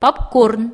попкорн.